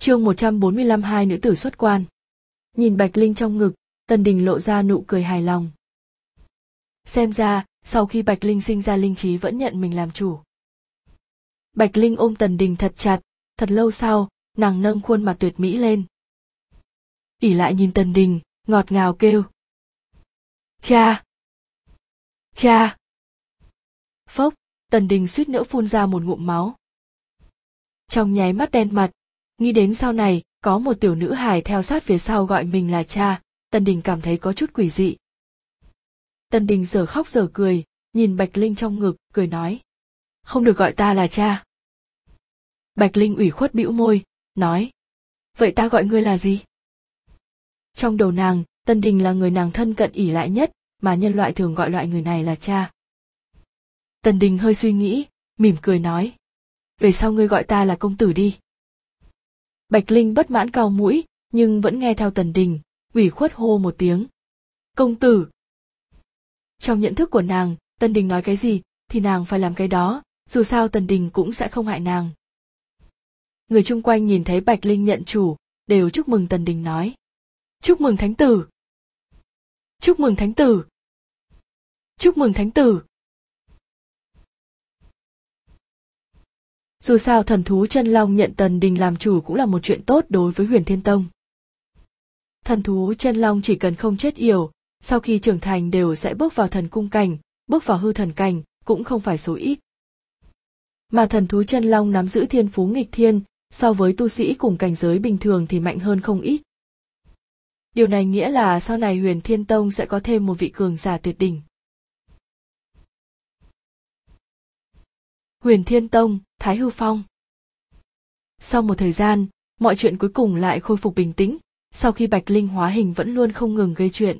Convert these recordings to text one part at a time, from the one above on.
chương 145 hai nữ tử xuất quan. Nhìn Bạch Linh trong ngực, Tần Đình lộ ra nụ cười hài lòng. Xem ra, sau khi Bạch Linh sinh ra linh trí vẫn nhận mình làm chủ. Bạch Linh ôm Tần Đình thật chặt, thật lâu sau, nàng nâng khuôn mặt tuyệt mỹ lên. ỉ lại nhìn Tần Đình, ngọt ngào kêu. Cha! Cha! Phốc, Tần Đình suýt nữa phun ra một ngụm máu. Trong nháy mắt đen mặt, nghĩ đến sau này, có một tiểu nữ hài theo sát phía sau gọi mình là cha tần đình cảm thấy có chút quỷ dị. Tần đình giờ khóc giờ cười, nhìn bạch linh trong ngực, cười nói, không được gọi ta là cha. Bạch linh ủy khuất bĩu môi, nói, vậy ta gọi ngươi là gì? Trong đầu nàng, tân đình là người nàng thân cận ỉ lại nhất, mà nhân loại thường gọi loại người này là cha. Tần đình hơi suy nghĩ, mỉm cười nói, về sau ngươi gọi ta là công tử đi. Bạch Linh bất mãn cao mũi, nhưng vẫn nghe theo Tần Đình, ủy khuất hô một tiếng. Công tử! Trong nhận thức của nàng, Tần Đình nói cái gì, thì nàng phải làm cái đó, dù sao Tần Đình cũng sẽ không hại nàng. Người chung quanh nhìn thấy Bạch Linh nhận chủ, đều chúc mừng Tần Đình nói. Chúc mừng Thánh Tử! Chúc mừng Thánh Tử! Chúc mừng Thánh Tử! Dù sao thần thú chân long nhận tần đình làm chủ cũng là một chuyện tốt đối với huyền thiên tông. Thần thú chân long chỉ cần không chết yểu, sau khi trưởng thành đều sẽ bước vào thần cung cảnh, bước vào hư thần cảnh, cũng không phải số ít. Mà thần thú chân long nắm giữ thiên phú nghịch thiên, so với tu sĩ cùng cảnh giới bình thường thì mạnh hơn không ít. Điều này nghĩa là sau này huyền thiên tông sẽ có thêm một vị cường giả tuyệt đỉnh. Huyền Thiên Tông, Thái Hư Phong. Sau một thời gian, mọi chuyện cuối cùng lại khôi phục bình tĩnh, sau khi Bạch Linh hóa hình vẫn luôn không ngừng gây chuyện.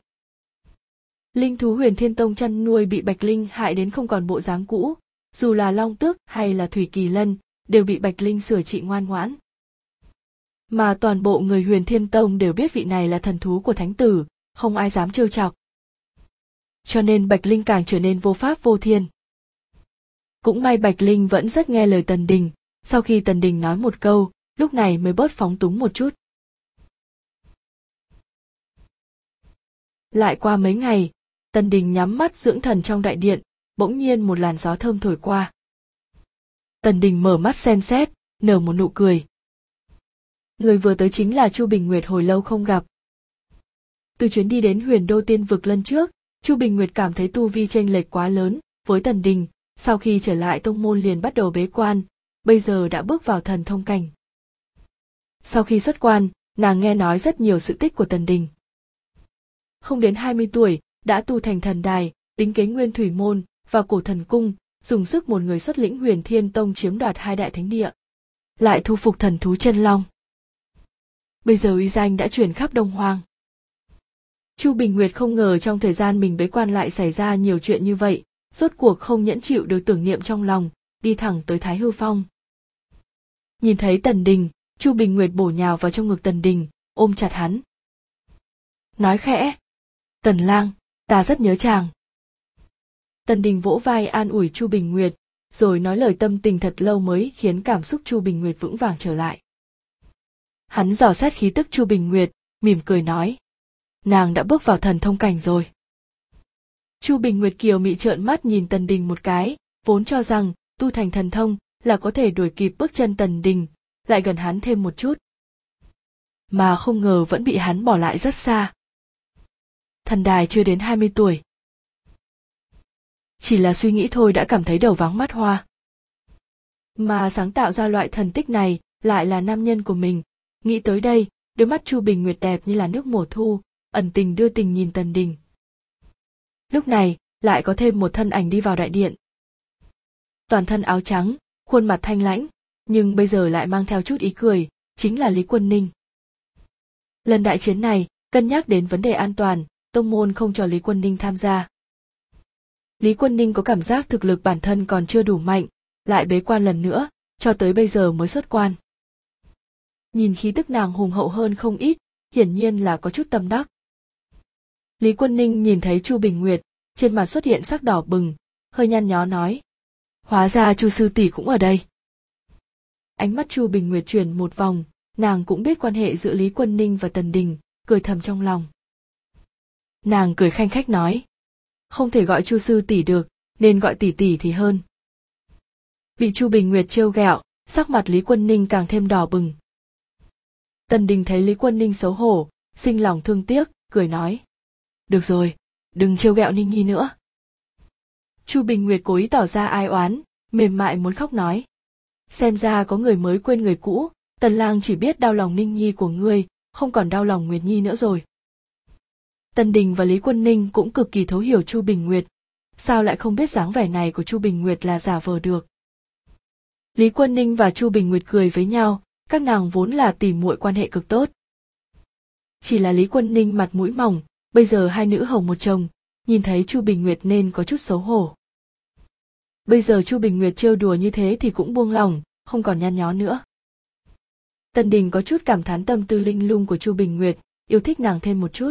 Linh thú Huyền Thiên Tông chăn nuôi bị Bạch Linh hại đến không còn bộ dáng cũ, dù là Long Tước hay là Thủy Kỳ Lân, đều bị Bạch Linh sửa trị ngoan ngoãn. Mà toàn bộ người Huyền Thiên Tông đều biết vị này là thần thú của Thánh Tử, không ai dám trêu chọc. Cho nên Bạch Linh càng trở nên vô pháp vô thiên. Cũng may Bạch Linh vẫn rất nghe lời Tần Đình, sau khi Tần Đình nói một câu, lúc này mới bớt phóng túng một chút. Lại qua mấy ngày, Tần Đình nhắm mắt dưỡng thần trong đại điện, bỗng nhiên một làn gió thơm thổi qua. Tần Đình mở mắt xem xét, nở một nụ cười. Người vừa tới chính là Chu Bình Nguyệt hồi lâu không gặp. Từ chuyến đi đến huyền đô tiên vực lần trước, Chu Bình Nguyệt cảm thấy tu vi chênh lệch quá lớn với Tần Đình, sau khi trở lại tông môn liền bắt đầu bế quan, bây giờ đã bước vào thần thông cảnh. Sau khi xuất quan, nàng nghe nói rất nhiều sự tích của Tần Đình. Không đến 20 tuổi, đã tu thành thần đài, tính kế nguyên thủy môn, và cổ thần cung, dùng sức một người xuất lĩnh huyền thiên tông chiếm đoạt hai đại thánh địa. Lại thu phục thần thú chân long. Bây giờ uy danh đã truyền khắp Đông Hoang. Chu Bình Nguyệt không ngờ trong thời gian mình bế quan lại xảy ra nhiều chuyện như vậy, rốt cuộc không nhẫn chịu được tưởng niệm trong lòng, đi thẳng tới thái hư phong. Nhìn thấy tần đình, chu bình nguyệt bổ nhào vào trong ngực tần đình, ôm chặt hắn. Nói khẽ, tần lang, ta rất nhớ chàng. Tần đình vỗ vai an ủi chu bình nguyệt, rồi nói lời tâm tình thật lâu mới khiến cảm xúc chu bình nguyệt vững vàng trở lại. Hắn dò xét khí tức chu bình nguyệt, mỉm cười nói, nàng đã bước vào thần thông cảnh rồi. Chu Bình Nguyệt Kiều mị trợn mắt nhìn Tần Đình một cái, vốn cho rằng tu thành thần thông là có thể đuổi kịp bước chân Tần Đình, lại gần hắn thêm một chút. Mà không ngờ vẫn bị hắn bỏ lại rất xa. Thần đài chưa đến 20 tuổi. Chỉ là suy nghĩ thôi đã cảm thấy đầu vắng mắt hoa. Mà sáng tạo ra loại thần tích này lại là nam nhân của mình. Nghĩ tới đây, đôi mắt Chu Bình Nguyệt đẹp như là nước mùa thu, ẩn tình đưa tình nhìn Tần Đình lúc này, lại có thêm một thân ảnh đi vào đại điện. Toàn thân áo trắng, khuôn mặt thanh lãnh, nhưng bây giờ lại mang theo chút ý cười, chính là lý quân ninh. Lần đại chiến này, cân nhắc đến vấn đề an toàn, tông môn không cho lý quân ninh tham gia. Lý quân ninh có cảm giác thực lực bản thân còn chưa đủ mạnh, lại bế quan lần nữa, cho tới bây giờ mới xuất quan. Nhìn khí tức nàng hùng hậu hơn không ít, hiển nhiên là có chút tâm đắc. Lý Quân Ninh nhìn thấy Chu Bình Nguyệt, trên mặt xuất hiện sắc đỏ bừng, hơi nhăn nhó nói. Hóa ra Chu sư tỷ cũng ở đây. Ánh mắt Chu Bình Nguyệt chuyển một vòng, nàng cũng biết quan hệ giữa lý quân ninh và tần đình cười thầm trong lòng nàng cười khanh khách nói không thể gọi chu sư tỷ được nên gọi tỷ tỷ thì hơn bị chu bình nguyệt trêu ghẹo sắc mặt lý quân ninh càng thêm đỏ bừng tần đình thấy lý quân ninh xấu hổ sinh lòng thương tiếc cười nói được rồi, đừng trêu ghẹo ninh nhi nữa. Chu bình nguyệt cố ý tỏ ra ai oán, mềm mại muốn khóc nói. Xem ra có người mới quên người cũ, tần lang chỉ biết đau lòng ninh nhi của ngươi, không còn đau lòng nguyệt nhi nữa rồi. Tần đình và lý quân ninh cũng cực kỳ thấu hiểu chu bình nguyệt. Sao lại không biết dáng vẻ này của chu bình nguyệt là giả vờ được? Lý quân ninh và chu bình nguyệt cười với nhau, các nàng vốn là tìm muội quan hệ cực tốt. Chỉ là lý quân ninh mặt mũi mỏng bây giờ hai nữ hầu một chồng, nhìn thấy chu bình nguyệt nên có chút xấu hổ. Bây giờ chu bình nguyệt trêu đùa như thế thì cũng buông lòng không còn nhăn nhó nữa. Tần đình có chút cảm thán tâm tư linh lung của chu bình nguyệt, yêu thích nàng thêm một chút.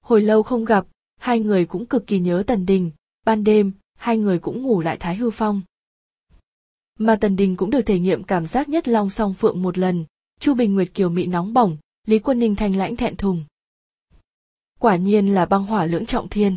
Hồi lâu không gặp, hai người cũng cực kỳ nhớ tần đình, ban đêm, hai người cũng ngủ lại thái hư phong. Mà tần đình cũng được thể nghiệm cảm giác nhất long song phượng một lần, chu bình nguyệt kiều mị nóng bỏng, lý quân ninh thanh lãnh thẹn thùng quả nhiên là băng hỏa lưỡng trọng thiên.